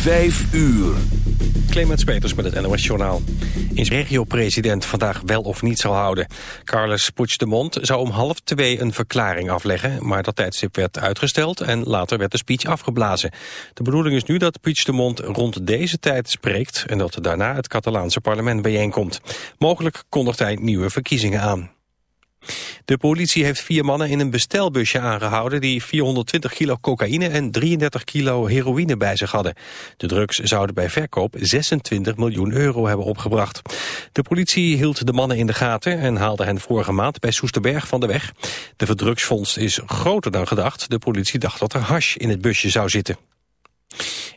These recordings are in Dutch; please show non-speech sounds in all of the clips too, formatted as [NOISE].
Vijf uur. Clemens Peters met het NOS Journaal. In regio-president vandaag wel of niet zal houden. Carles Puigdemont zou om half twee een verklaring afleggen... maar dat tijdstip werd uitgesteld en later werd de speech afgeblazen. De bedoeling is nu dat Puigdemont rond deze tijd spreekt... en dat daarna het Catalaanse parlement bijeenkomt. Mogelijk kondigt hij nieuwe verkiezingen aan. De politie heeft vier mannen in een bestelbusje aangehouden... die 420 kilo cocaïne en 33 kilo heroïne bij zich hadden. De drugs zouden bij verkoop 26 miljoen euro hebben opgebracht. De politie hield de mannen in de gaten... en haalde hen vorige maand bij Soesterberg van de weg. De verdrugsvondst is groter dan gedacht. De politie dacht dat er hash in het busje zou zitten.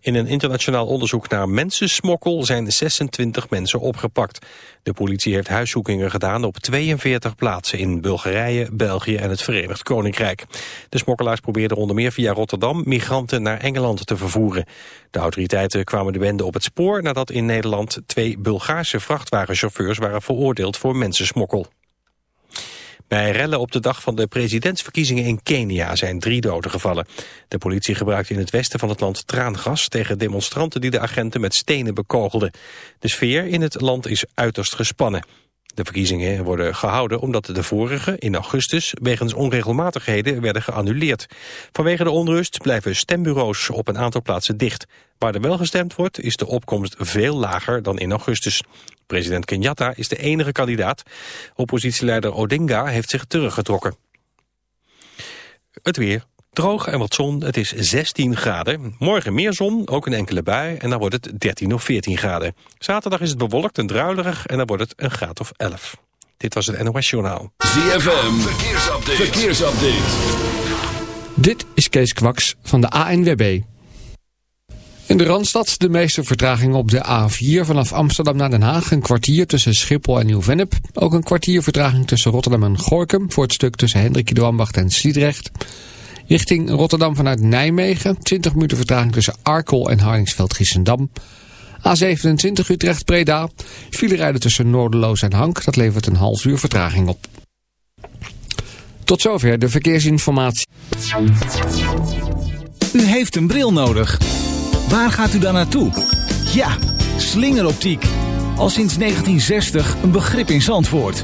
In een internationaal onderzoek naar mensensmokkel zijn 26 mensen opgepakt. De politie heeft huiszoekingen gedaan op 42 plaatsen in Bulgarije, België en het Verenigd Koninkrijk. De smokkelaars probeerden onder meer via Rotterdam migranten naar Engeland te vervoeren. De autoriteiten kwamen de wende op het spoor nadat in Nederland twee Bulgaarse vrachtwagenchauffeurs waren veroordeeld voor mensensmokkel. Bij rellen op de dag van de presidentsverkiezingen in Kenia zijn drie doden gevallen. De politie gebruikte in het westen van het land traangas tegen demonstranten die de agenten met stenen bekogelden. De sfeer in het land is uiterst gespannen. De verkiezingen worden gehouden omdat de vorige, in augustus, wegens onregelmatigheden werden geannuleerd. Vanwege de onrust blijven stembureaus op een aantal plaatsen dicht. Waar er wel gestemd wordt, is de opkomst veel lager dan in augustus. President Kenyatta is de enige kandidaat. Oppositieleider Odinga heeft zich teruggetrokken. Het weer. Droog en wat zon, het is 16 graden. Morgen meer zon, ook een enkele bui, en dan wordt het 13 of 14 graden. Zaterdag is het bewolkt en druilerig en dan wordt het een graad of 11. Dit was het NOS Journaal. ZFM, verkeersupdate. verkeersupdate. Dit is Kees Kwaks van de ANWB. In de Randstad de meeste vertragingen op de A4 vanaf Amsterdam naar Den Haag. Een kwartier tussen Schiphol en Nieuw-Vennep. Ook een kwartier vertraging tussen Rotterdam en Gorkum voor het stuk tussen Hendrik Ambacht en Sliedrecht. Richting Rotterdam vanuit Nijmegen. 20 minuten vertraging tussen Arkel en Hardingsveld-Giessendam. A27 Utrecht-Breda. File rijden tussen Noorderloos en Hank. Dat levert een half uur vertraging op. Tot zover de verkeersinformatie. U heeft een bril nodig. Waar gaat u dan naartoe? Ja, slingeroptiek. Al sinds 1960 een begrip in Zandvoort.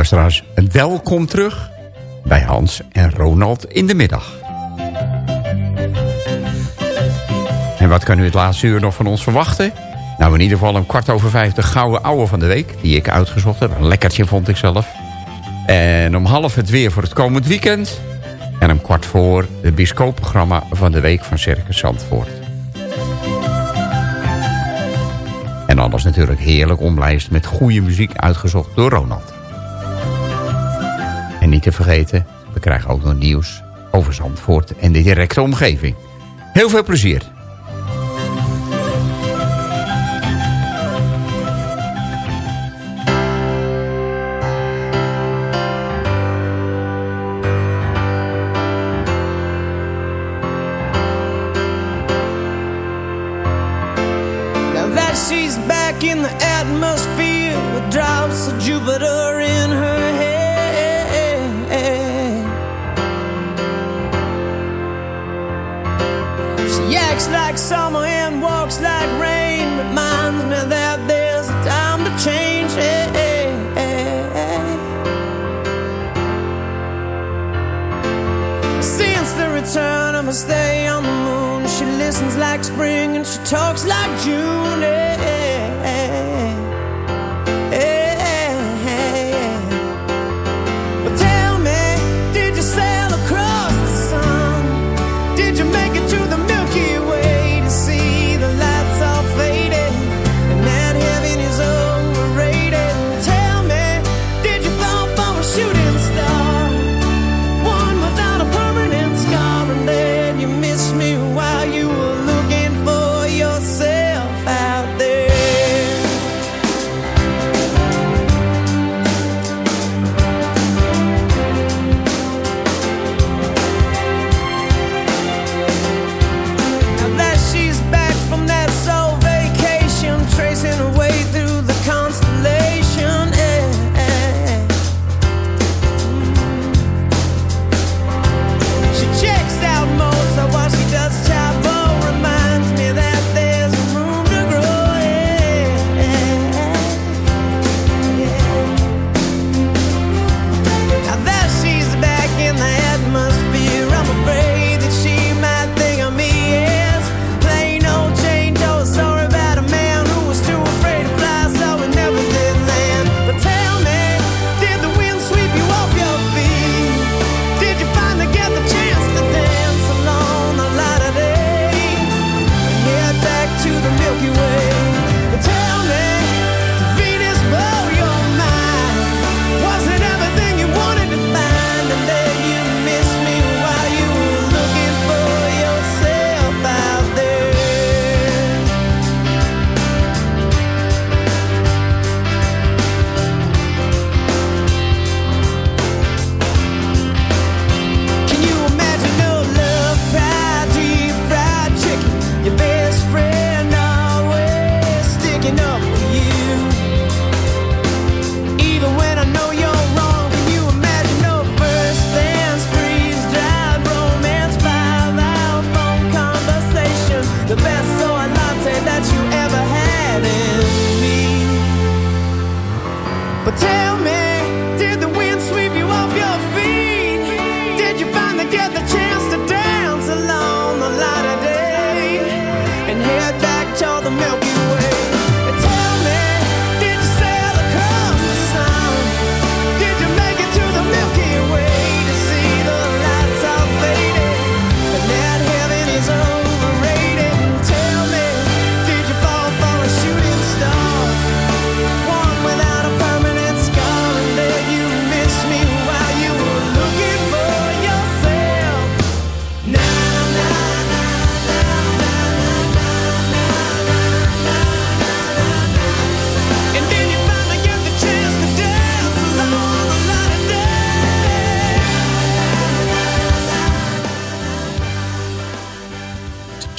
Luisteraars, welkom terug bij Hans en Ronald in de middag. En wat kan u het laatste uur nog van ons verwachten? Nou, in ieder geval een kwart over vijf de gouden ouwe van de week... die ik uitgezocht heb. Een lekkertje vond ik zelf. En om half het weer voor het komend weekend. En om kwart voor het biscoopprogramma van de week van Circus Zandvoort. En alles natuurlijk heerlijk omlijst met goede muziek uitgezocht door Ronald. Niet te vergeten, we krijgen ook nog nieuws over Zandvoort en de directe omgeving. Heel veel plezier! return, I'ma stay on the moon. She listens like spring and she talks like June. Yeah.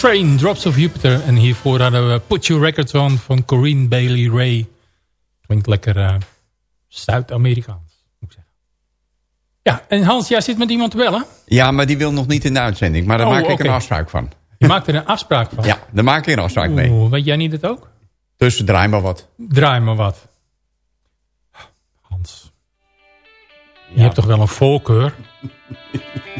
Train, Drops of Jupiter. En hiervoor hadden we Put Your Records On van Corinne Bailey Ray. Klinkt lekker eh, Zuid-Amerikaans, moet ik zeggen. Ja, en Hans, jij zit met iemand te bellen? Ja, maar die wil nog niet in de uitzending. Maar daar oh, maak ik een afspraak van. Je maakt er een afspraak van? Ja, daar maak ik een afspraak Oeh, mee. Weet jij niet het ook? Dus draai maar wat. Draai maar wat. Hans. Je hebt toch wel een voorkeur? [LAUGHS]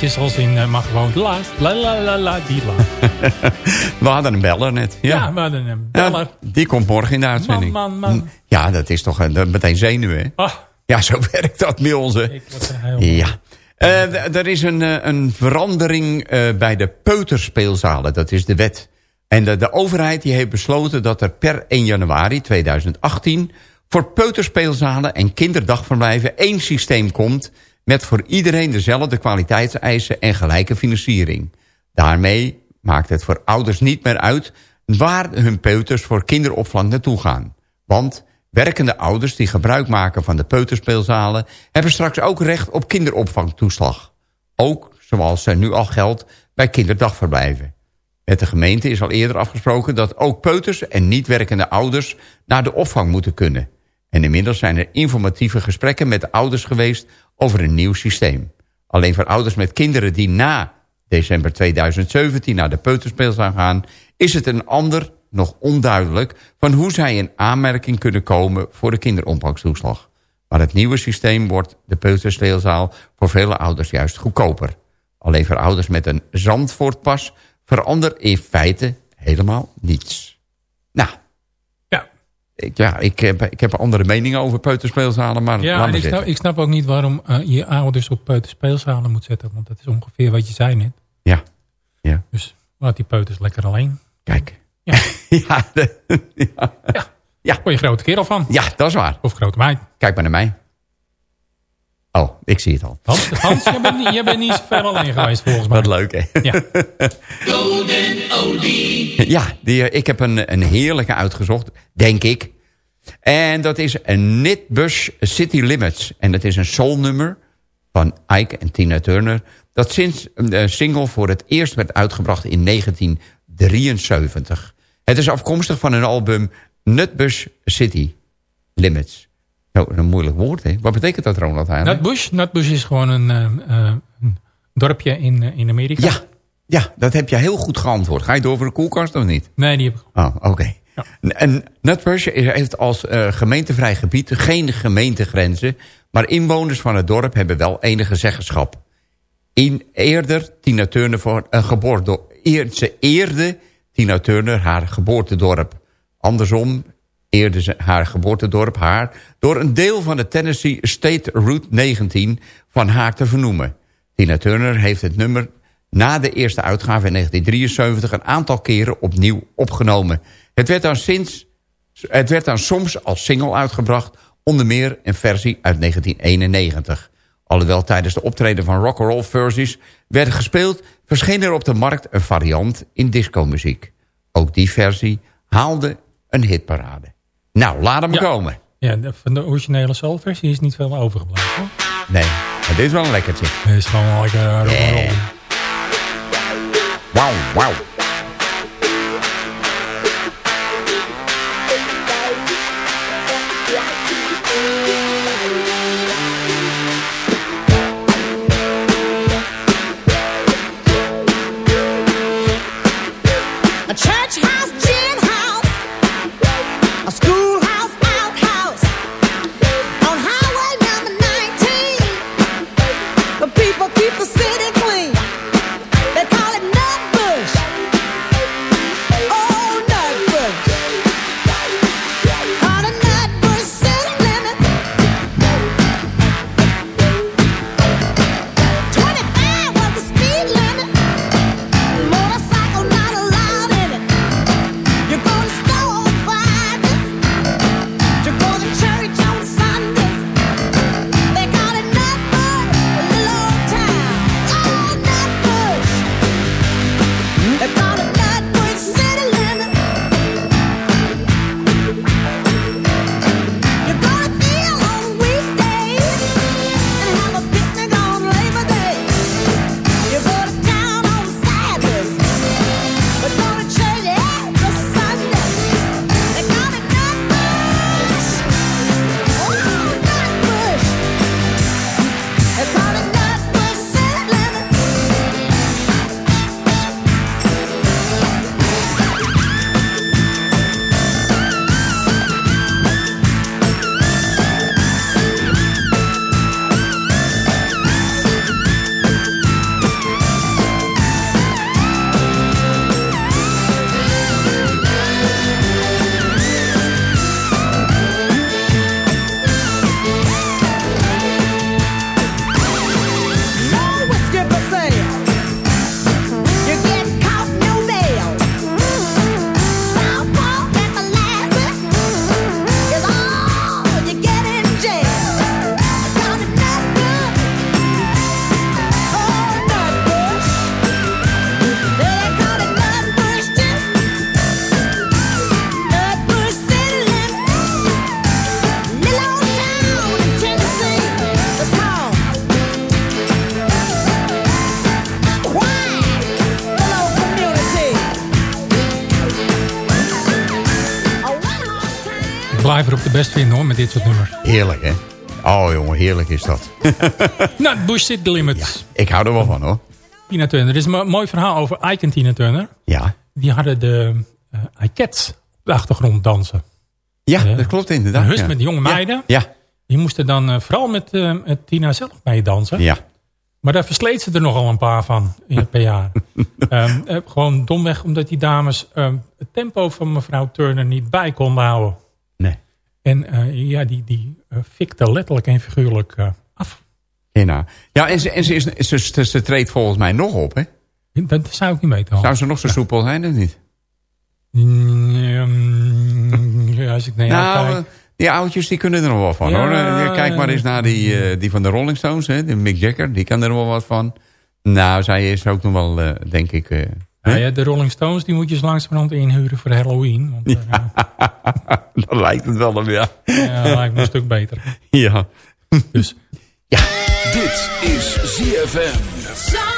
Maar niet de laatjes als in, eh, maar gewoon de laatst. La la la la, die laat. [LAUGHS] We hadden een beller net. Ja, Ja, we hadden een Ja, beller. die komt morgen in de uitzending. Man, man, man. Ja, dat is toch eh, meteen zenuwen. hè? Ah, Ja, zo [LAUGHS] werkt dat bij onze. ik word er heel... Ja. Eh, er is een, eh, een verandering eh, bij de peuterspeelzalen. Dat is de wet. En de, de overheid die heeft besloten dat er per 1 januari 2018... voor peuterspeelzalen en kinderdagverblijven één systeem komt... met voor iedereen dezelfde kwaliteitseisen en gelijke financiering. Daarmee maakt het voor ouders niet meer uit... waar hun peuters voor kinderopvang naartoe gaan. Want werkende ouders die gebruik maken van de peuterspeelzalen... hebben straks ook recht op kinderopvangtoeslag. Ook zoals er nu al geldt bij kinderdagverblijven. Met de gemeente is al eerder afgesproken dat ook peuters en niet werkende ouders naar de opvang moeten kunnen. En inmiddels zijn er informatieve gesprekken met de ouders geweest over een nieuw systeem. Alleen voor ouders met kinderen die na december 2017 naar de peuterspeelzaal gaan... is het een ander nog onduidelijk van hoe zij in aanmerking kunnen komen voor de kinderopvangtoeslag. Maar het nieuwe systeem wordt de peuterspeelzaal voor vele ouders juist goedkoper. Alleen voor ouders met een Zandvoortpas verandert in feite helemaal niets. Nou, ik, ja, ik, heb, ik heb andere meningen over peuterspeelzalen, maar ja en ik, snap, ik snap ook niet waarom eh, je ouders op peuterspeelzalen moet zetten. Want dat is ongeveer wat je zei net. Ja, ja, Dus laat die peuters lekker alleen. kijk. Ja. [LAUGHS] ja, de- [LAUGHS] ja. Daar word je grote kerel van. ja, dat is waar. Of grote meid. Kijk maar naar mij. Oh, ik zie het al. Hans, Hans je, bent bent niet zo ver alleen geweest volgens mij. Wat leuk, hè? Ja. [LAUGHS] Ja, die, eh, ik heb een, een heerlijke uitgezocht, denk ik. En dat is een Nitbush City Limits. En dat is een soulnummer van Ike en Tina Turner... dat sinds een single voor het eerst werd uitgebracht in 1973. Het is afkomstig van een album Nutbush City Limits. Zo, een moeilijk woord, hè? Wat betekent dat, Ronald, eigenlijk? Nutbush? Nutbush is gewoon een, eh, eh, een dorpje in, eh, in Amerika. Ja, ja, dat heb je heel goed geantwoord. Ga je door voor de koelkast of niet? Nee, die heb ik Oh, oké. Ja. En Nutbush heeft als gemeentevrij gebied geen gemeentegrenzen... maar inwoners van het dorp hebben wel enige zeggenschap. In eerder Tina Turner voor een geboorte... Eer, ze eerde Tina Turner haar geboortedorp. Andersom eerde ze haar geboortedorp haar... door een deel van de Tennessee State Route 19 van haar te vernoemen. Tina Turner heeft het nummer na de eerste uitgave in 1973... een aantal keren opnieuw opgenomen. Het werd dan, sinds, het werd dan soms als single uitgebracht... onder meer een versie uit 1991. Alhoewel tijdens de optreden van rock'n'roll versies werden gespeeld... verscheen er op de markt een variant in discomuziek. Ook die versie haalde een hitparade. Nou, laat hem Ja. komen. Ja, van de originele soulversie is niet veel overgebleven. hoor. Nee, maar dit is wel een lekkertje. Het is gewoon lekker rock'n'roll. Wauw, wauw. Driver op de best vinden hoor, met dit soort nummers. Heerlijk, hè? Oh, jongen, heerlijk is dat. [LAUGHS] Nou, Bush City Limits. Ik hou er wel van, hoor. Tina Turner. Er is een mo- mooi verhaal over Ike en Tina Turner. Ja, Die hadden de uh, iCats op de achtergrond dansen. ja Eh, dat klopt inderdaad. Een hus ja. met jonge meiden. Ja, Die moesten dan eh, vooral met, Tina zelf mee dansen. ja. Maar daar versleet ze er nogal een paar van in, [LAUGHS] per jaar. Ehm, eh, gewoon domweg omdat die dames ehm, het tempo van mevrouw Turner niet bij konden houden. En eh, ja, die, die uh, fikte letterlijk en figuurlijk eh, af. ja, ja en, ze, en ze, is, ze, ze, ze treedt volgens mij nog op, hè? Dat zou ik niet weten. Zou ze nog zo soepel zijn, of niet? Mm, ja, als ik naar nou, kijk. eh, die oudjes die kunnen er nog wel van, Ja, hoor. Eh, Kijk maar eens naar die, eh, die van de Rolling Stones, hè? De Mick Jagger, die kan er nog wel wat van. Nou, zij is ook nog wel, eh, denk ik... Nou ja, de Rolling Stones die moet je eens langzamerhand inhuren voor Halloween. Want eh, [LAUGHS] Dan lijkt het wel op, ja. ja, dat lijkt me een stuk beter. Ja. Dus Dit is ZFM.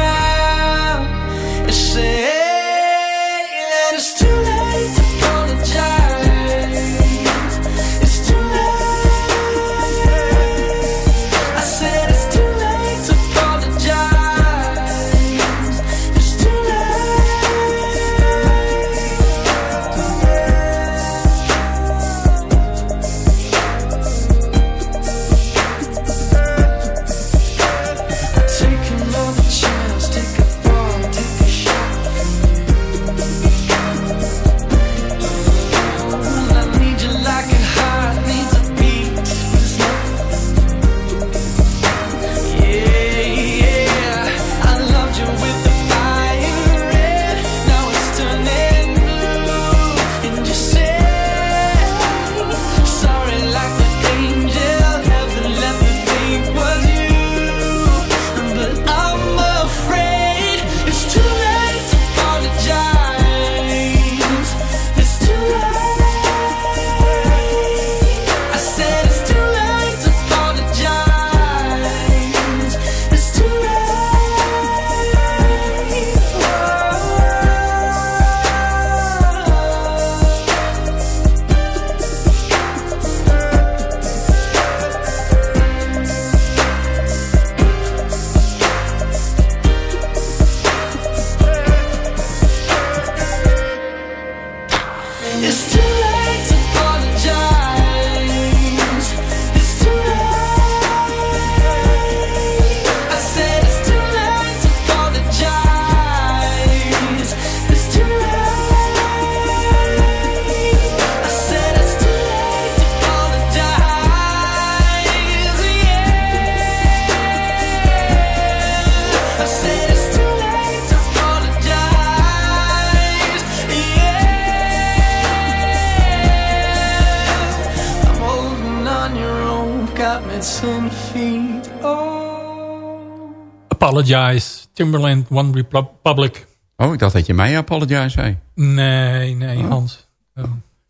Apologize, Timberland, One Republic. Oh, ik dacht dat je mij apologize zei. Nee, nee, Hans. Ehm,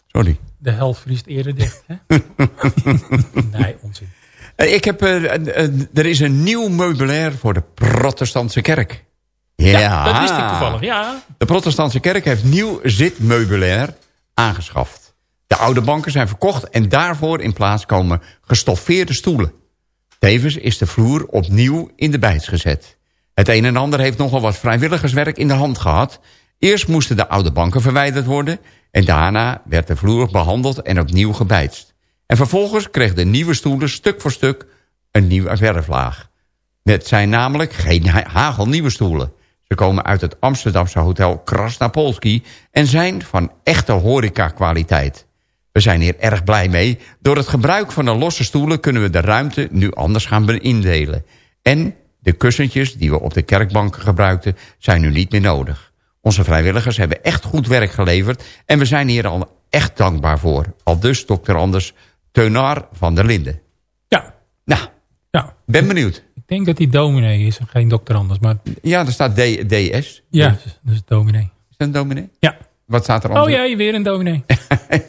Sorry. de hel vriest eerder dicht, hè? [LAUGHS] nee, onzin. Eh, Ik heb, eh, er is een nieuw meubilair voor de protestantse kerk. Ja, Ja, dat wist ik toevallig, ja. De protestantse kerk heeft nieuw zitmeubilair aangeschaft. De oude banken zijn verkocht en daarvoor in plaats komen gestoffeerde stoelen. Tevens is de vloer opnieuw in de bijts gezet. Het een en ander heeft nogal wat vrijwilligerswerk in de hand gehad. Eerst moesten de oude banken verwijderd worden... en daarna werd de vloer behandeld en opnieuw gebijtst. En vervolgens kregen de nieuwe stoelen stuk voor stuk een nieuwe verflaag. Het zijn namelijk geen ha- hagelnieuwe stoelen. Ze komen uit het Amsterdamse hotel Krasnapolski... en zijn van echte horeca-kwaliteit. We zijn hier erg blij mee. Door het gebruik van de losse stoelen kunnen we de ruimte nu anders gaan indelen. En de kussentjes die we op de kerkbanken gebruikten zijn nu niet meer nodig. Onze vrijwilligers hebben echt goed werk geleverd... en we zijn hier al echt dankbaar voor. Al dus dokter Anders Teunar van der Linden. Ja. Nou, ja. ben benieuwd. Ik denk dat hij dominee is en geen dokter Anders. Maar... Ja, er staat D DS. Ja, dat is dominee. Is dat een dominee? Ja. Wat staat er Oh anders? ja, weer een dominee.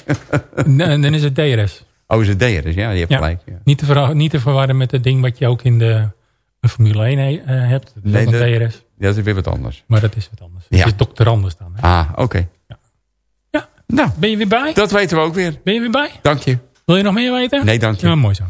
[LAUGHS] en dan is het DRS. Oh, is het DRS? Ja, die hebt Ja. gelijk. Ja. Niet, te niet te verwarren met het ding wat je ook in de, de Formule 1 he- eh, hebt. Dat Nee, een dat- DRS. Dat is weer wat anders. Maar dat is wat anders. Ja. Het is dokter Anders dan. Hè? Ah, oké. Ja. Nou, Ben je weer bij? dat weten we ook weer. Ben je weer bij? Dank je. Wil je nog meer weten? Nee, dank je. Ja, mooi zo.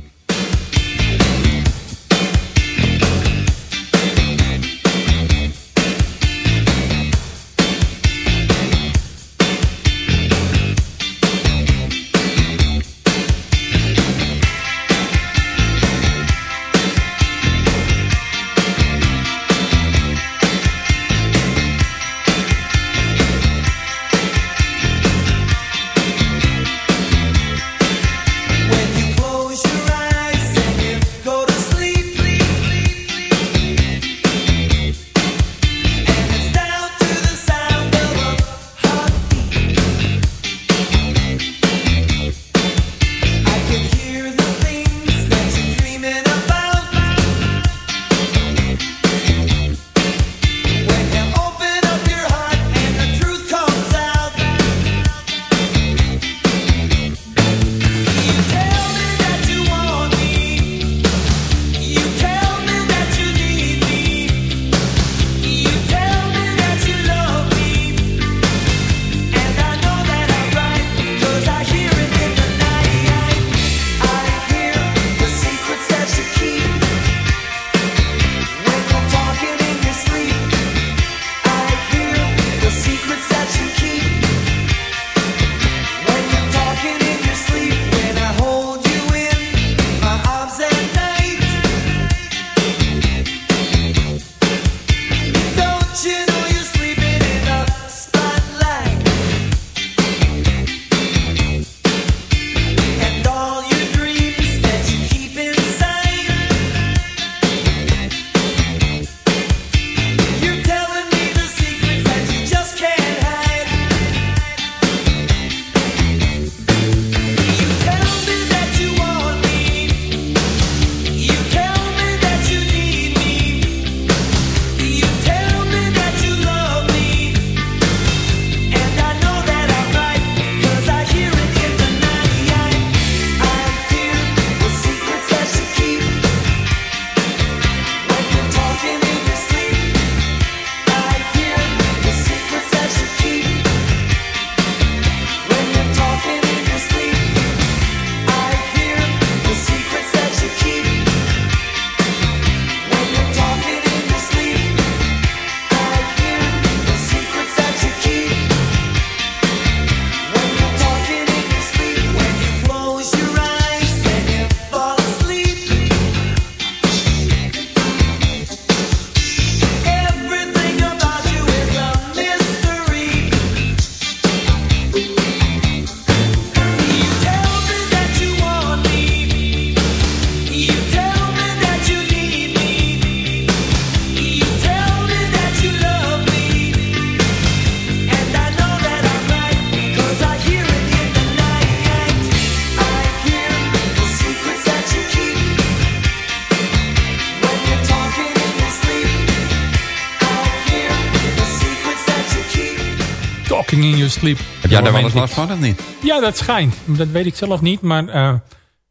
Sleep. Heb jij daar wel eens last van of niet? Ja, dat schijnt. Dat weet ik zelf niet. Maar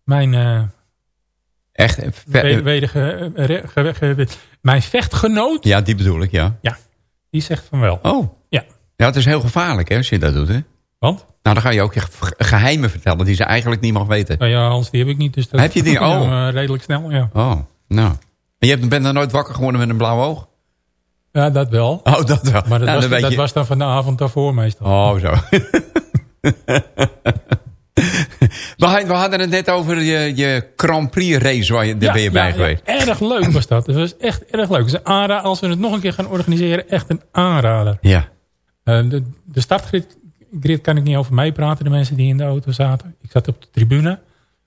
mijn, Echt? ver- we- wedige, re- ge- ge- mijn vechtgenoot, ja, die bedoel ik, ja. die zegt van wel. Oh. Ja. Ja, het is heel gevaarlijk hè, als je dat doet, hè? Want? Nou, dan ga je ook je ge- geheimen vertellen die ze eigenlijk niet mag weten. Nou ja, Hans, die heb ik niet. Dus dat Heb je die? [LAUGHS] Ja, Oh. redelijk snel, ja. Oh, nou. En je bent dan nooit wakker geworden met een blauw oog? Ja, dat wel. Oh, dat wel. Maar dat, Nou, was, dan dat je- was dan van de avond daarvoor meestal. Oh, zo. [LAUGHS] We, had- we hadden het net over je, je Grand Prix race, waar je, daar ben je bij ja, geweest. Ja, erg leuk was dat. Het was echt erg leuk. Dus aanra als we het nog een keer gaan organiseren, echt een aanrader. Ja. Eh, de, de startgrid grid kan ik niet over mij praten, de mensen die in de auto zaten. Ik zat op de tribune,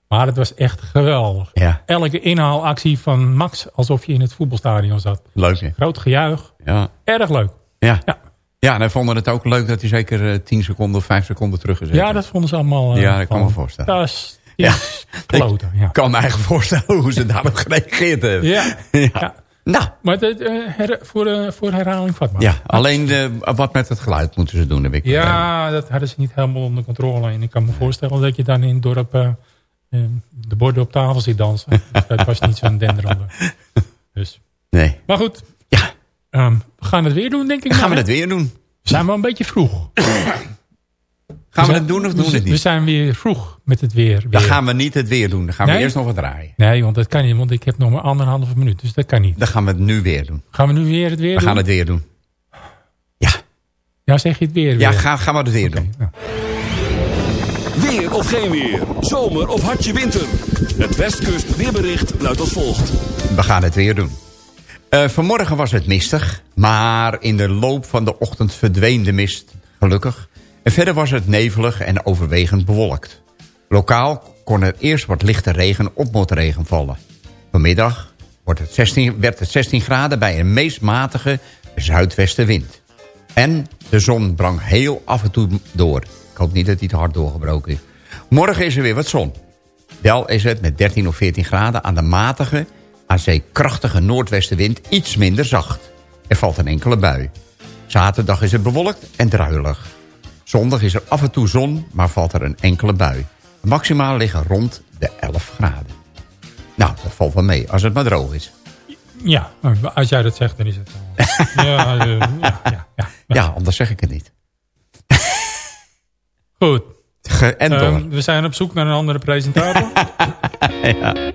maar het was echt geweldig. Ja. Elke inhaalactie van Max, alsof je in het voetbalstadion zat. Leuk, hè? Groot gejuich, Ja. erg leuk. Ja. Ja. Ja, en wij vonden het ook leuk dat hij zeker eh, 10 seconden of 5 seconden teruggezet Ja, dat vonden ze allemaal... eh, Ja, dat kan me voorstellen. Dat is, [LAUGHS] Ja. kloten, ja. Ik kan me eigen voorstellen hoe ze daarop gereageerd hebben. Ja. [LAUGHS] Ja. Ja. Nou, Maar het, eh, her- voor, eh, voor herhaling vatbaar. ja, alleen eh, wat met het geluid moeten ze doen, heb ik. Ja, dat hadden ze niet helemaal onder controle. En ik kan me voorstellen dat je dan in het dorp eh, eh, de borden op tafel ziet dansen. [LAUGHS] Dat was niet zo'n denderonder. Dus. Nee. Maar goed, Ja, ehm, we gaan het weer doen, denk ik. dan gaan we maar, dat hè? weer doen. We zijn wel een beetje vroeg. [CLEARS THROAT] Gaan we dat doen of doen we we, het we niet? zijn weer vroeg met het weer. Dan weer. gaan we niet het weer doen. Dan gaan we eerst nog wat draaien. Nee, want dat kan niet, want ik heb nog maar anderhalve minuut. Dus dat kan niet. Dan gaan we het nu weer doen. Gaan we nu weer het weer We doen? gaan het weer doen. Ja, Ja, zeg je het weer ja weer? gaan, gaan we het weer doen. nou. Weer of geen weer. Zomer of hartje winter. Het Westkust weerbericht luidt als volgt. We gaan het weer doen. Eh, vanmorgen was het mistig, maar in de loop van de ochtend verdween de mist, gelukkig. En verder was het nevelig en overwegend bewolkt. Lokaal kon er eerst wat lichte regen op motregen vallen. Vanmiddag wordt het 16, werd het 16 graden bij een meest matige zuidwestenwind. En de zon brang heel af en toe door. Ik hoop niet dat hij te hard doorgebroken is. Morgen is er weer wat zon. Wel is het met 13 of 14 graden aan de matige, aan zee krachtige noordwestenwind iets minder zacht. Er valt een enkele bui. Zaterdag is het bewolkt en druilig. Zondag is er af en toe zon, maar valt er een enkele bui. De maxima liggen rond de 11 graden. Nou, dat valt wel mee, als het maar droog is. Ja, als jij dat zegt, dan is het wel. [LAUGHS] ja, eh, ja, ja, ja, ja. Ja, anders zeg ik het niet. Goed. Ge- en door. Ehm, we zijn op zoek naar een andere presentator. [LAUGHS] I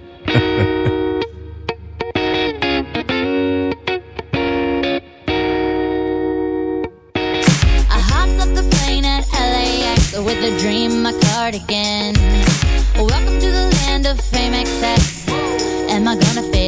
with a dream, my cardigan. Welcome to the land of fame excess. Am I gonna fit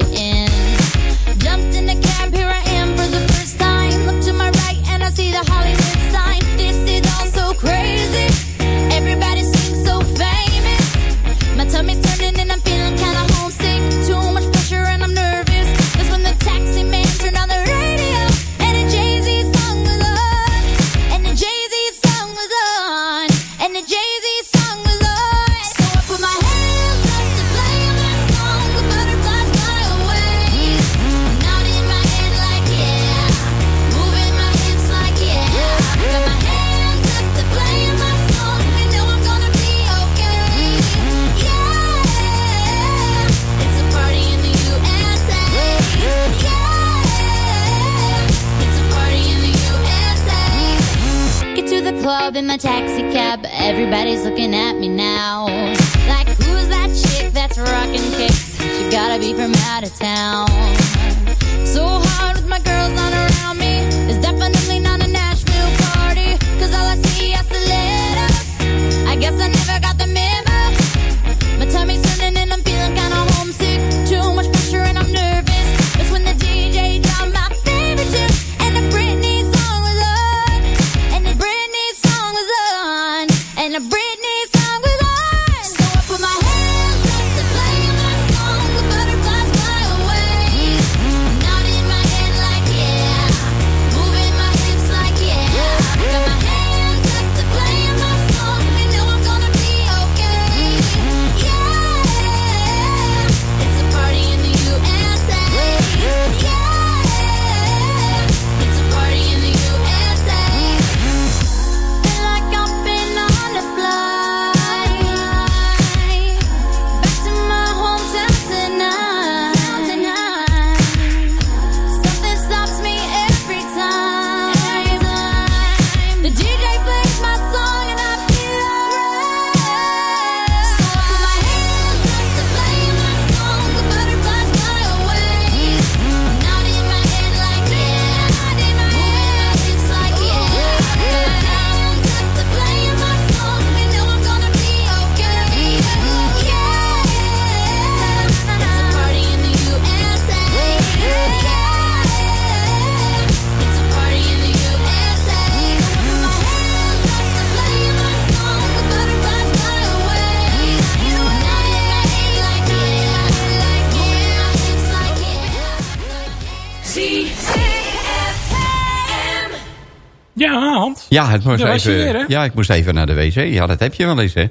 Ja, het moest Ja, even, ik moest even naar de wc. Ja, dat heb je wel eens, hè?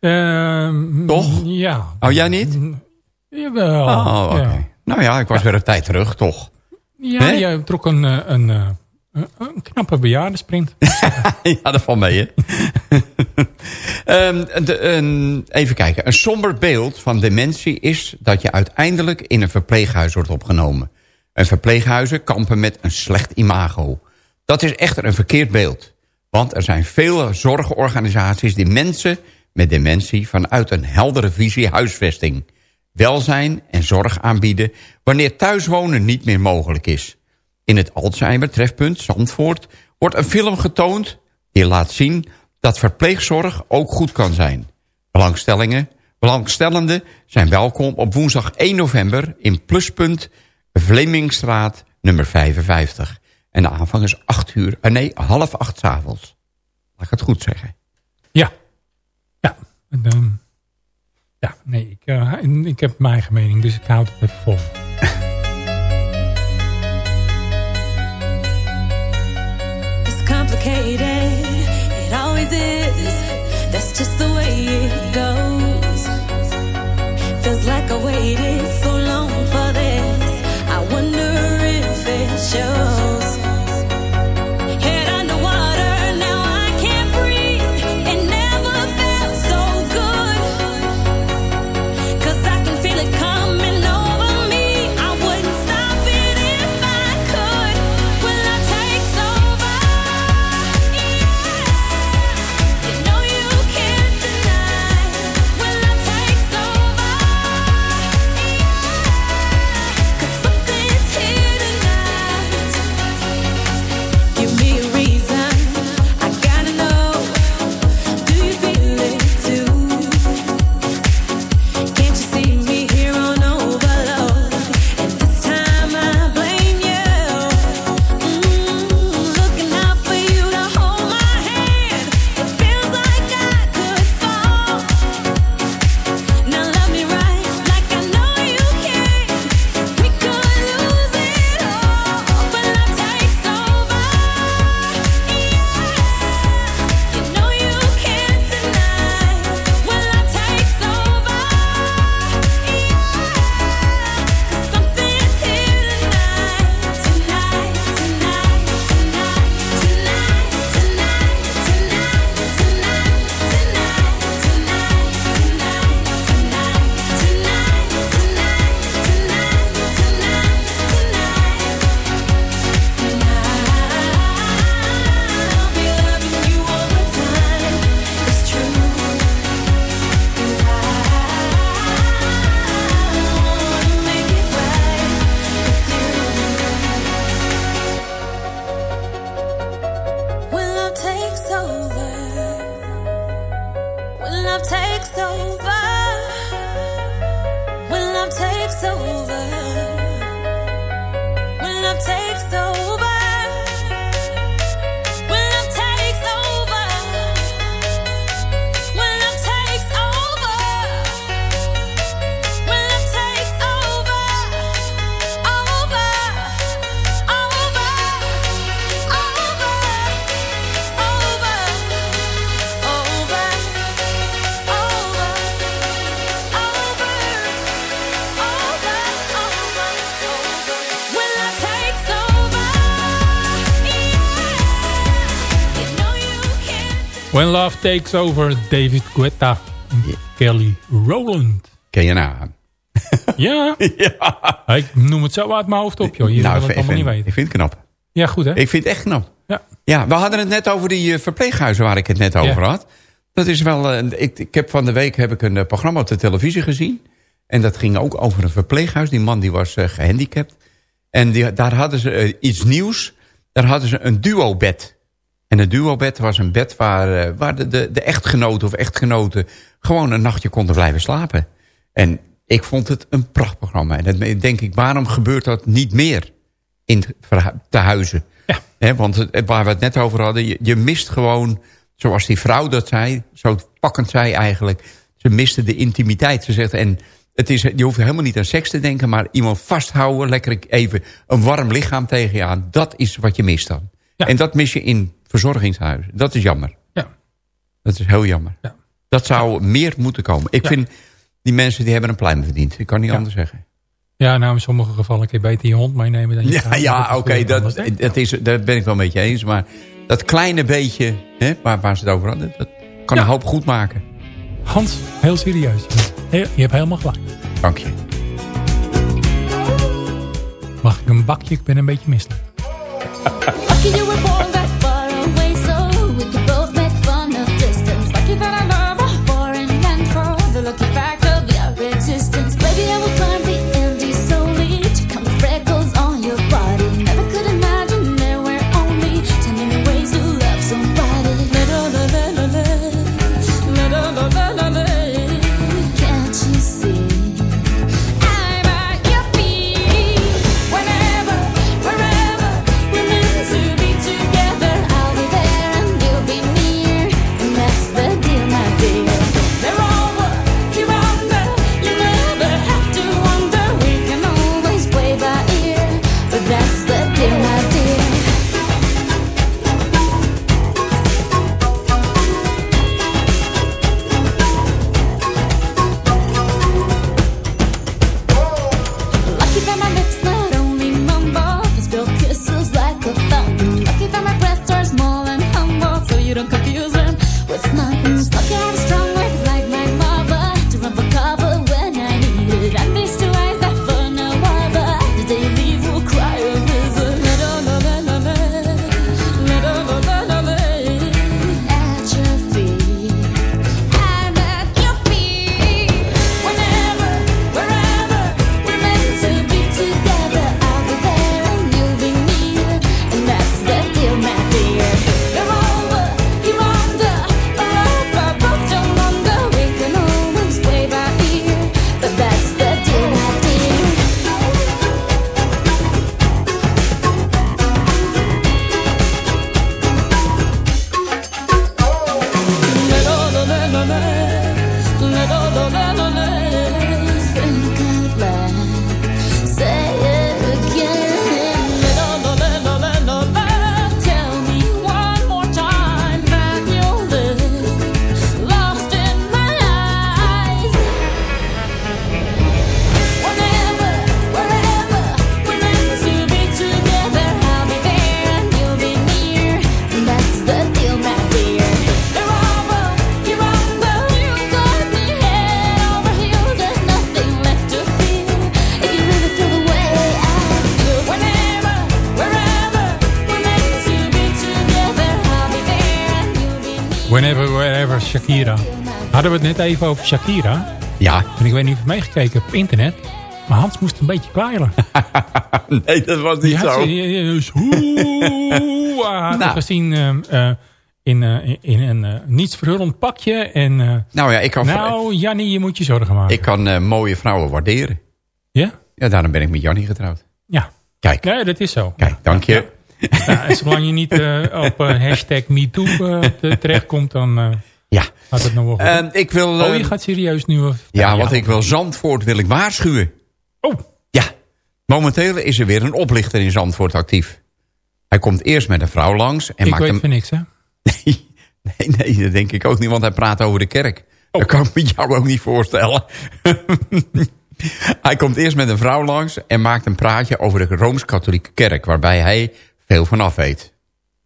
Ehm, Toch? Ja. Oh, jij niet? Jawel. Oh, oké. ja. Nou ja, ik was weer een tijd terug, toch? Ja, Hè? jij trok een, eh, een, eh, een, een knappe bejaardensprint. [LAUGHS] ja, dat valt mee, hè? [LAUGHS] Ehm, de- even kijken. Een somber beeld van dementie is dat je uiteindelijk in een verpleeghuis wordt opgenomen. En verpleeghuizen kampen met een slecht imago. Dat is echter een verkeerd beeld. Want er zijn veel zorgorganisaties die mensen met dementie... vanuit een heldere visie huisvesting, welzijn en zorg aanbieden... wanneer thuiswonen niet meer mogelijk is. In het Alzheimer-trefpunt Zandvoort wordt een film getoond... die laat zien dat verpleegzorg ook goed kan zijn. Belangstellingen, belangstellenden zijn welkom op woensdag 1 november... in Pluspunt Vlemingstraat nummer 55. En de aanvang is 8 uur, eh, nee, half 8 's avonds. Laat ik het goed zeggen. Ja. Ja. En, ehm, ja, nee, ik, eh, en ik heb mijn eigen mening, dus ik houd het even vol. It's complicated, it always is. That's just the way it goes. Feels like I waited so long for this. I wonder if it shows. When Love Takes Over, David Guetta en Kelly Rowland. Ken je nagaan. [LAUGHS] Ja? [LAUGHS] Ik noem het zo uit mijn hoofd op, joh. Je nou, wil het allemaal niet vind, weten. ik vind het knap. Ja, goed hè? Ik vind het echt knap. Ja. Ja, we hadden het net over die eh, verpleeghuizen waar ik het net over had. Dat is wel. eh, ik, ik heb van de week heb ik een eh, programma op de televisie gezien. En dat ging ook over een verpleeghuis. Die man die was eh, gehandicapt. En die, daar hadden ze iets nieuws. Daar hadden ze een duo-bed. En een duo-bed was een bed waar, eh, waar de, de, de echtgenoten of echtgenoten... gewoon een nachtje konden blijven slapen. En ik vond het een prachtprogramma. En dan denk ik, waarom gebeurt dat niet meer in te huizen? Hè, want het, waar we het net over hadden, je, je mist gewoon... zoals die vrouw dat zei, zo pakkend zei eigenlijk... ze miste de intimiteit. Ze zegt, en het is, je hoeft helemaal niet aan seks te denken... maar iemand vasthouden, lekker even een warm lichaam tegen je aan... dat is wat je mist dan. En dat mis je in verzorgingshuizen. Dat is jammer. Ja. Dat is heel jammer. Ja. Dat zou meer moeten komen. Ik Ja. vind, die mensen die hebben een pluim verdiend. Ik kan niet Ja. anders zeggen. Ja, nou in sommige gevallen kun je beter je hond meenemen dan je Ja, ja oké, weer dat, dat is, daar ben ik wel met je eens. Maar dat kleine beetje hè, waar, waar ze het over hadden... dat kan Ja. een hoop goed maken. Hans, heel serieus. Heel- Je hebt helemaal gelijk. Dank je. Mag ik een bakje? Ik ben een beetje misselijk. Net even over Shakira. Ja, En ik weet niet of je meegekeken op internet. Maar Hans moest een beetje kwijlen. [LAUGHS] nee, dat was niet zo. dus hoe had Nou. gezien eh, in, eh, in een eh, niets verhullend pakje. En eh, Nou ja, ik kan, nou, Jannie, je moet je zorgen maken. ik kan eh, mooie vrouwen waarderen. Ja? Ja, daarom ben ik met Jannie getrouwd. Ja. Kijk, Nee, dat is zo. kijk, dank je. Ja, en zolang je niet eh, op eh, hashtag MeToo eh, te- terechtkomt, dan eh, Ja, gaat het wel. En ik wil... oh, eh, je gaat serieus nu? Of, ja, want ik wil Zandvoort wil ik waarschuwen. Oh, Ja, momenteel is er weer een oplichter in Zandvoort actief. Hij komt eerst met een vrouw langs en ik maakt weet hem... van niks, hè? Nee, [LAUGHS] nee, nee, dat denk ik ook niet, want hij praat over de kerk. Oh. Dat kan ik me jou ook niet voorstellen. [LAUGHS] hij komt eerst met een vrouw langs en maakt een praatje over de Rooms-Katholieke kerk... waarbij hij veel van af weet.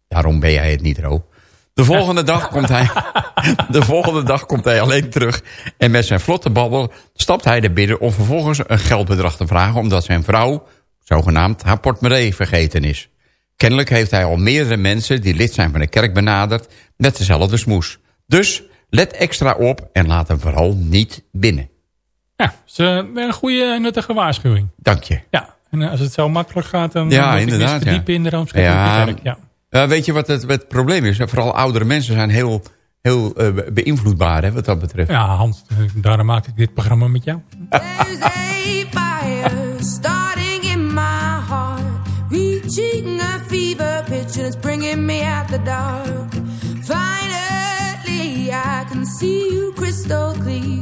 Daarom ben jij het niet, Ro. De volgende, dag komt hij, [LAUGHS] de volgende dag komt hij alleen terug... en met zijn vlotte babbel stapt hij er binnen... om vervolgens een geldbedrag te vragen... omdat zijn vrouw, zogenaamd, haar portemonnee vergeten is. Kennelijk heeft hij al meerdere mensen die lid zijn van de kerk benaderd... met dezelfde smoes. Dus let extra op en laat hem vooral niet binnen. Ja, is eh, een goede nuttige waarschuwing. Dank je. Ja, en eh, als het zo makkelijk gaat, dan Ja, dan moet inderdaad, ja. in de rooms Ja, kerk. Ja. Uh, weet je wat het, wat het probleem is? Vooral oudere mensen zijn heel, heel uh, beïnvloedbaar hè, wat dat betreft. ja, Hans, eh, daarom maak ik dit programma met jou. There's a fire starting in my heart, reaching a fever pitch, and it's bringing me out the dark. Finally, I can see you crystal clear.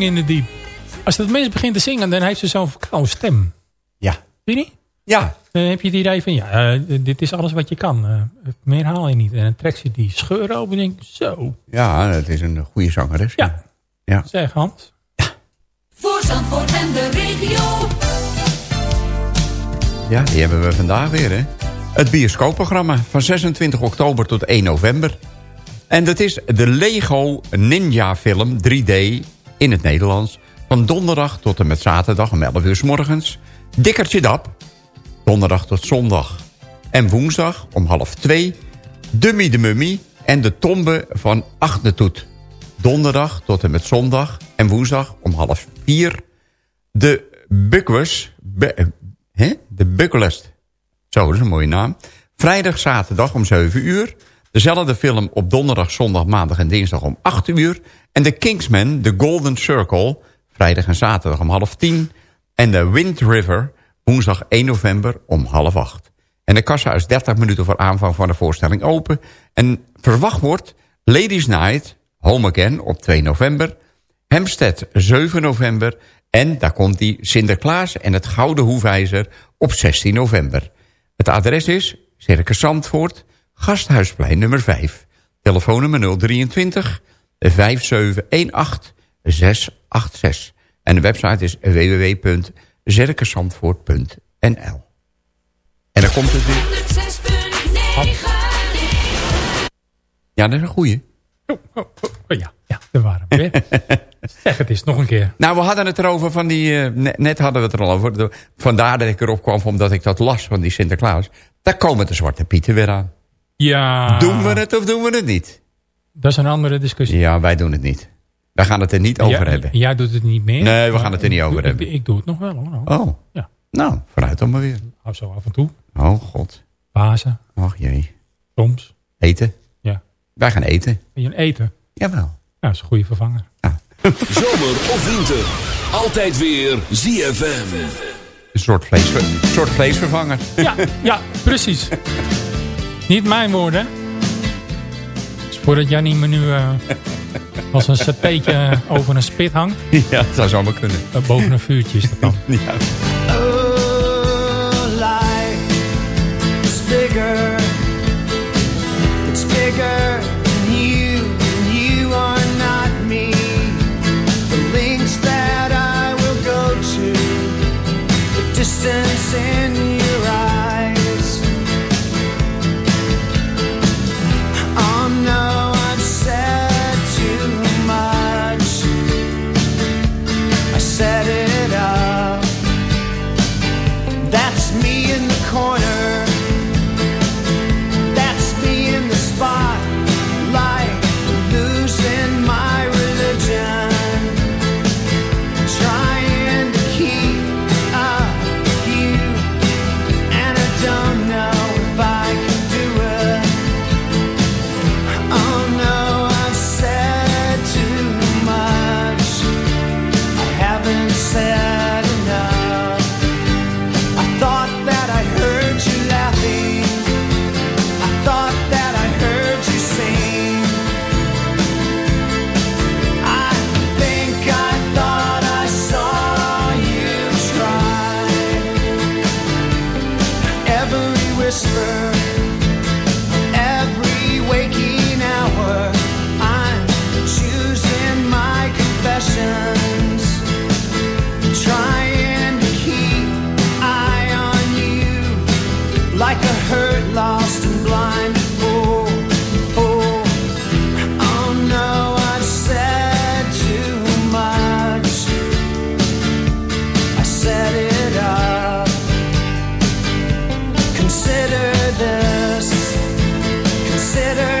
Rolling in the Deep. Als dat mens begint te zingen, dan heeft ze zo'n verkoude stem. Ja. Vind je niet? Ja. Dan heb je het idee van, ja, eh, dit is alles wat je kan. Eh, meer haal je niet. En dan trekt ze die scheur open en denk ik, zo. Ja, het is een goede zangeres. Ja. Ja. Zeg Hans. Voor Zandvoort en de regio. Ja, die hebben we vandaag weer, hè. Het bioscoopprogramma van 26 oktober tot 1 november. En dat is de Lego Ninja film 3D in het Nederlands. Van donderdag tot en met zaterdag om 11 uur s morgens. Dikkertje Dap. Donderdag tot zondag. En woensdag om half 2. Dummy de Mummy en de Tombe van Achtetoet. Donderdag tot en met zondag. En woensdag om half 4. De Buckwes. Bu- hè? De Bucklest. Zo, dat is een mooie naam. Vrijdag, zaterdag om 7 uur. Dezelfde film op donderdag, zondag, maandag en dinsdag om 8 uur. En de Kingsman, The Golden Circle, vrijdag en zaterdag om half 10. En de Wind River, woensdag 1 november om half 8. En de kassa is 30 minuten voor aanvang van de voorstelling open. En verwacht wordt Ladies Night, Home Again op 2 november. Hempstead 7 november. En daar komt die Sinterklaas en het Gouden Hoefijzer op 16 november. Het adres is Circus Zandvoort, Gasthuisplein nummer 5. Telefoonnummer 023 5718 686. En de website is www.zerkenzandvoort.nl En dan komt het weer. 106.9. Ja, dat is een goeie. Oh, oh, oh, ja, ja, daar waren we weer. [LAUGHS] zeg het eens nog een keer. Nou, we hadden het erover van die... eh, net, net hadden we het er al over. De- vandaar dat ik erop kwam, omdat ik dat las van die Sinterklaas. Daar komen de Zwarte Pieten weer aan. Ja, Doen we het of doen we het niet? Dat is een andere discussie. Ja, wij doen het niet. Wij gaan het er niet over Ja, hebben. Jij doet het niet meer. Nee, we gaan het er niet over doe- hebben. Ik, ik doe het nog wel hoor. Oh, Ja, nou, vooruit dan maar weer. hou zo af en toe. Oh, god. Pasen, Ach jee. soms. Eten? Ja. Wij gaan eten. Wil je een eten? Jawel. Nou, dat is een goede vervanger. Zomer of winter. Altijd weer ZFM. Een soort, vleesver, een soort vleesvervanger. Ja, ja, precies. [LAUGHS] Niet mijn woorden. Voordat Jannie me nu eh, [LAUGHS] als een satéetje over een spit hangt. ja, dat zou zomaar kunnen. eh, boven een vuurtje is dat dan. [LAUGHS] Ja. Consider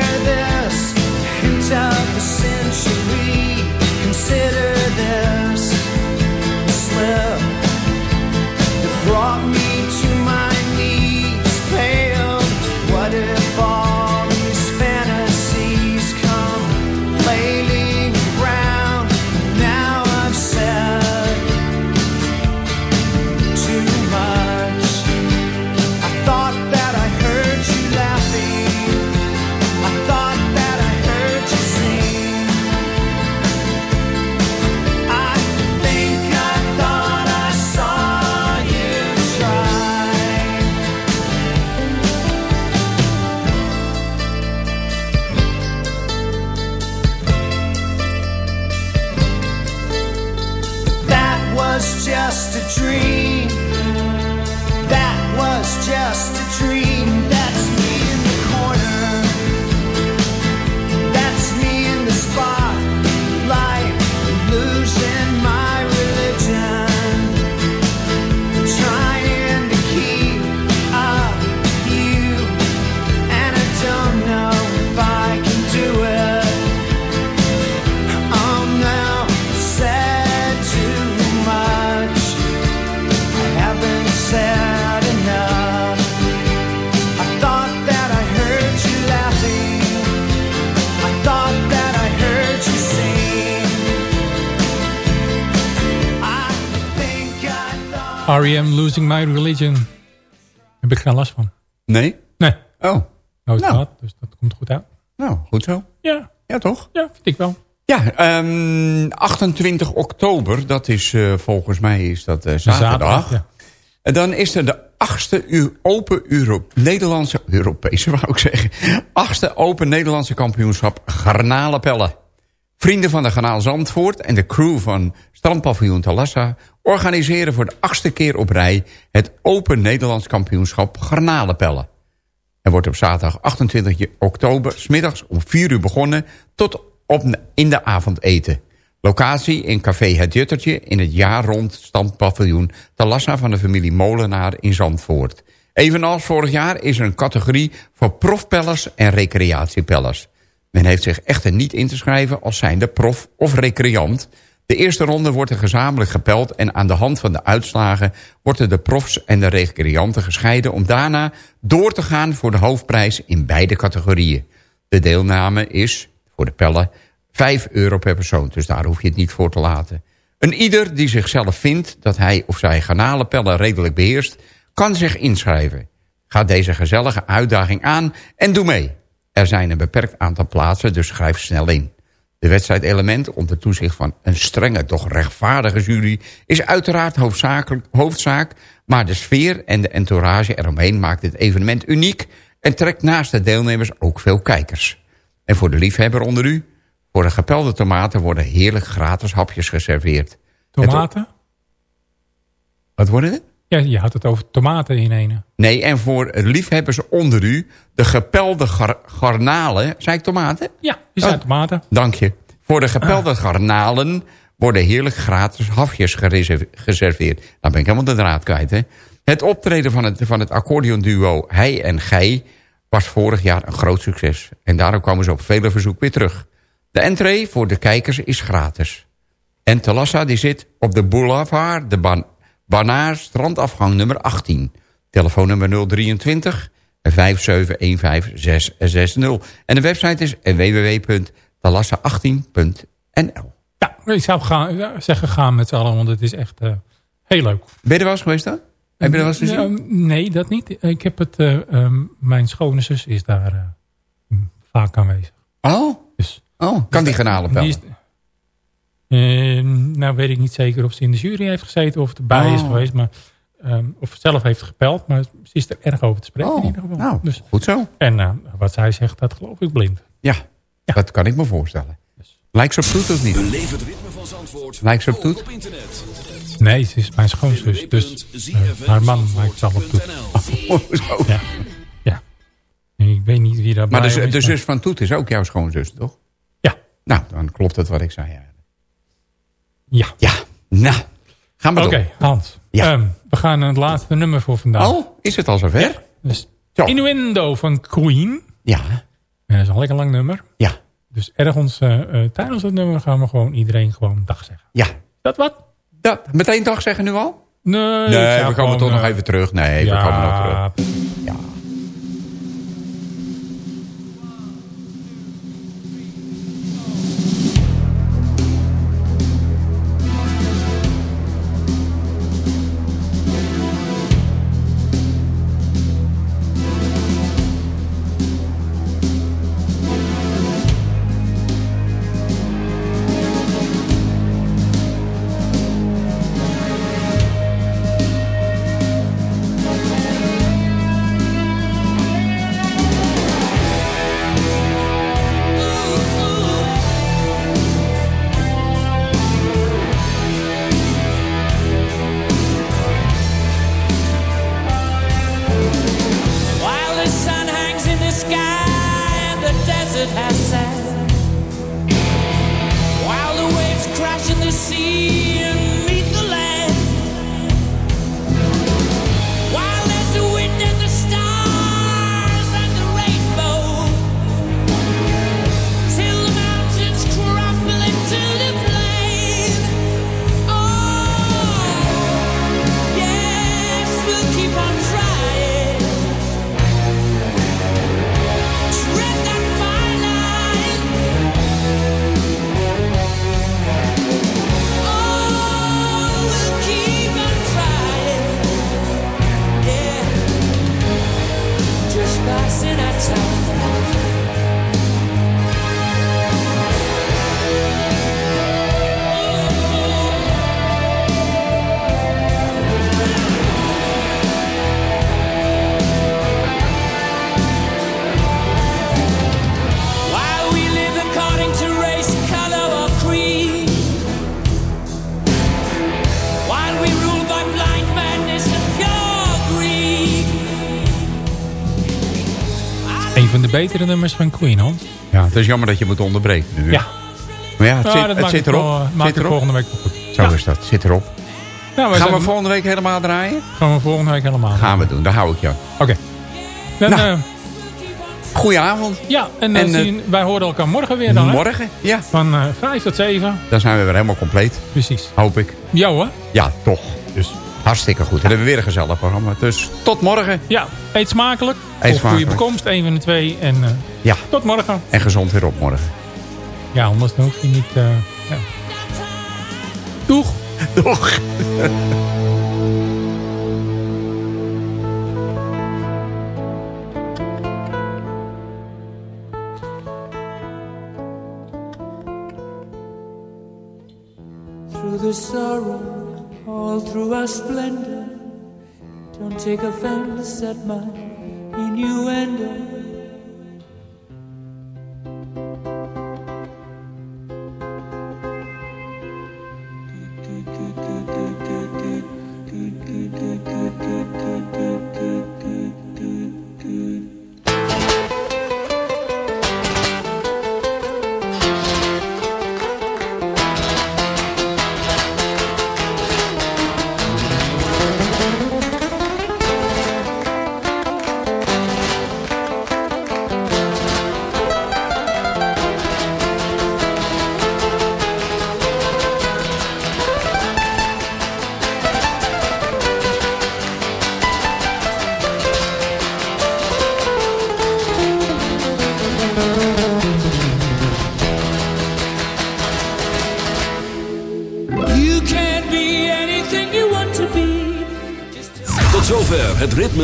Losing My Religion. Heb ik geen last van. Nee? Nee. Oh, Nooit Nou. gehad, dus dat komt goed uit. nou, goed zo. Ja, Ja, toch? ja vind ik wel. Ja, ehm, 28 oktober, dat is eh, volgens mij is dat eh, zaterdag. Zaterdag, ja. En dan is er de achtste Open Euro Nederlandse, Europese [LAUGHS] wou ik zeggen, achtste Open Nederlandse kampioenschap garnalenpellen. Vrienden van de Garnaal Zandvoort en de crew van strandpaviljoen Talassa organiseren voor de achtste keer op rij het Open Nederlands kampioenschap garnalenpellen. Er wordt op zaterdag 28 oktober smiddags om 4 uur begonnen tot op in de avond eten. Locatie in Café Het Juttertje in het jaar rond standpaviljoen Talassa van de familie Molenaar in Zandvoort. Evenals vorig jaar is er een categorie voor profpellers en recreatiepellers. Men heeft zich echter niet in te schrijven als zijnde prof of recreant. De eerste ronde wordt er gezamenlijk gepeld en aan de hand van de uitslagen worden de profs en de recreanten gescheiden om daarna door te gaan voor de hoofdprijs in beide categorieën. De deelname is, voor de pellen, 5 euro per persoon, dus daar hoef je het niet voor te laten. Een ieder die zichzelf vindt dat hij of zij garnalenpellen redelijk beheerst, kan zich inschrijven. Ga deze gezellige uitdaging aan en doe mee. Er zijn een beperkt aantal plaatsen, dus schrijf snel in. De wedstrijdelement onder toezicht van een strenge, doch rechtvaardige jury... is uiteraard hoofdzakelijk, hoofdzaak, maar de sfeer en de entourage eromheen... maakt dit evenement uniek en trekt naast de deelnemers ook veel kijkers. En voor de liefhebber onder u... voor de gepelde tomaten worden heerlijk gratis hapjes geserveerd. Tomaten? Wat worden het? Ja, je had het over tomaten in ene. Nee, en voor liefhebbers onder u... de gepelde gar garnalen... Zei ik tomaten? Ja, die zijn Oh. tomaten. Dank je. Voor de gepelde garnalen worden heerlijk gratis gereserve- geserveerd. Nou ben ik helemaal de draad kwijt, hè. Het optreden van het, van het accordeonduo Hij en Gij was vorig jaar een groot succes. En daarom komen ze op vele verzoek weer terug. De entree voor de kijkers is gratis. En Talassa die zit op de boulevard de Ban Banaar strandafgang nummer 18. Telefoonnummer 023 5715660. En de website is www.talassa18.nl. Ja, ik zou gaan, zeggen gaan met z'n allen, want het is echt eh, heel leuk. Ben je er wel eens geweest dan? Heb je er wel eens gezien? Nee, dat niet. Ik heb het, eh, ehm, mijn schone zus is daar eh, vaak aanwezig. Oh? Dus, oh, kan die gaan halen die is, nou weet ik niet zeker of ze in de jury heeft gezeten of erbij is Oh. geweest. Maar, ehm, of zelf heeft gepeld, maar ze is er erg over te spreken Oh, in ieder geval. nou, dus, goed zo. En eh, wat zij zegt, dat geloof ik blind. Ja, dat kan ik me voorstellen. Lijkt ze op toet of niet? Beleef het ritme van Zandvoort. Lijkt ze op toet? op internet. Nee, ze is mijn schoonzus. Dus eh, haar man lijkt ze al op toe. Oh, zo. Ja. ja. Ik weet niet wie daarbij Maar de, is. zus van Toet is ook jouw schoonzus, toch? Ja. Nou, dan klopt het wat ik zei. Ja. Ja. Ja, nou, gaan we Oké. Hans. Ja. Ehm, we gaan naar het laatste nummer voor vandaag. Oh, is het al zover? Dus Zo. Innuendo van Queen. Ja, En dat is een lekker lang nummer. ja, Dus ergens eh, eh, tijdens het nummer gaan we gewoon iedereen gewoon dag zeggen. ja. Dat wat? Dat, meteen dag zeggen nu al? Nee, we komen gewoon, toch nog eh, even terug. Nee, we ja, komen nog terug. Ja. Betere nummers van Queen, Hans. ja, het is jammer dat je moet onderbreken nu. Ja. Maar ja, het Ja, zit, dat het maakt zit het erop. wel, eh, maakt erop. volgende week goed. Zo Ja. is dat, zit erop. Nou, Gaan we volgende week helemaal draaien? gaan we volgende week helemaal. Gaan we doen, daar hou ik je. Oké. Dan, Nou. eh, Goedenavond. ja, en, dan En, eh, zien, wij horen elkaar morgen weer dan, hè? Morgen, ja. Van eh 5 tot 7. Dan zijn we weer helemaal compleet, Precies. hoop ik. Jou, hè? Ja, toch. Dus hartstikke goed. En dan hebben we weer een gezellig programma. Dus tot morgen. Ja, eet smakelijk. Eet Of goede bekomst, een van de twee. En eh, Ja, tot morgen. en gezond weer op morgen. Ja, anders dan hoef je niet... eh, ja. Doeg! Doeg. Through the sorrow, all through our splendor. Don't take offense at my innuendo.